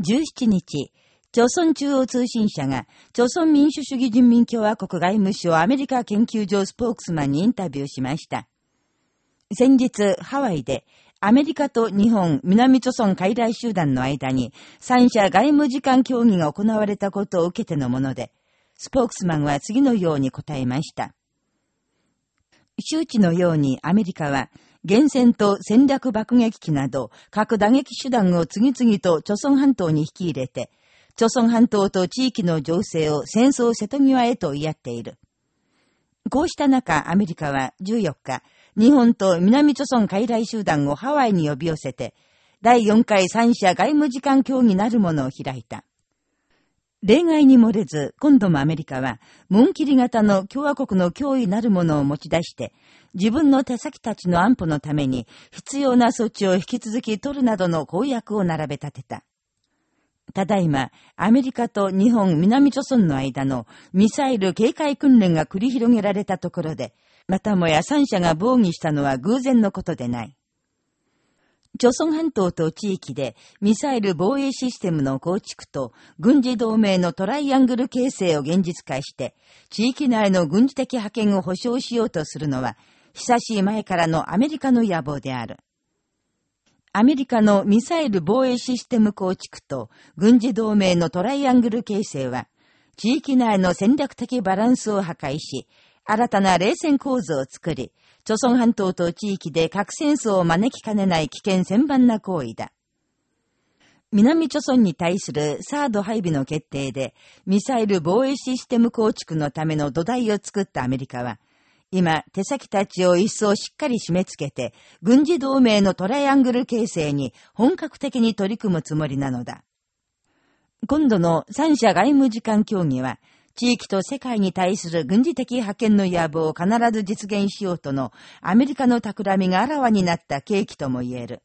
17日、朝鮮中央通信社が、朝鮮民主主義人民共和国外務省アメリカ研究所スポークスマンにインタビューしました。先日、ハワイで、アメリカと日本、南朝鮮海外集団の間に、三者外務次官協議が行われたことを受けてのもので、スポークスマンは次のように答えました。周知のようにアメリカは、原戦と戦略爆撃機など、核打撃手段を次々と朝鮮半島に引き入れて、朝鮮半島と地域の情勢を戦争瀬戸際へと言い合っている。こうした中、アメリカは14日、日本と南朝鮮海外集団をハワイに呼び寄せて、第4回三者外務次官協議なるものを開いた。例外に漏れず、今度もアメリカは、モンキリ型の共和国の脅威なるものを持ち出して、自分の手先たちの安保のために必要な措置を引き続き取るなどの公約を並べ立てた。ただいま、アメリカと日本、南朝鮮の間のミサイル警戒訓練が繰り広げられたところで、またもや三者が防御したのは偶然のことでない。朝鮮半島と地域でミサイル防衛システムの構築と軍事同盟のトライアングル形成を現実化して、地域内の軍事的派遣を保障しようとするのは、久しい前からのアメリカの野望である。アメリカのミサイル防衛システム構築と軍事同盟のトライアングル形成は、地域内の戦略的バランスを破壊し、新たな冷戦構図を作り、朝鮮半島と地域で核戦争を招きかねない危険千番な行為だ。南朝鮮に対するサード配備の決定で、ミサイル防衛システム構築のための土台を作ったアメリカは、今、手先たちを一層しっかり締め付けて、軍事同盟のトライアングル形成に本格的に取り組むつもりなのだ。今度の三者外務次官協議は、地域と世界に対する軍事的派遣の野望を必ず実現しようとのアメリカの企みがあらわになった契機とも言える。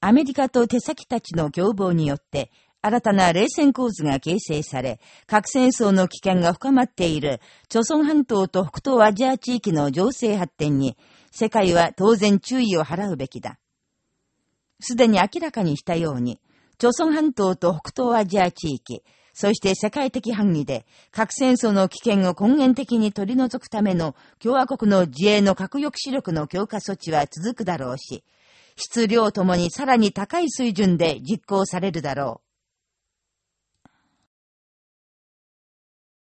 アメリカと手先たちの共謀によって、新たな冷戦構図が形成され、核戦争の危険が深まっている、朝鮮半島と北東アジア地域の情勢発展に、世界は当然注意を払うべきだ。すでに明らかにしたように、朝鮮半島と北東アジア地域、そして世界的範囲で核戦争の危険を根源的に取り除くための共和国の自衛の核抑止力の強化措置は続くだろうし、質量ともにさらに高い水準で実行されるだろう。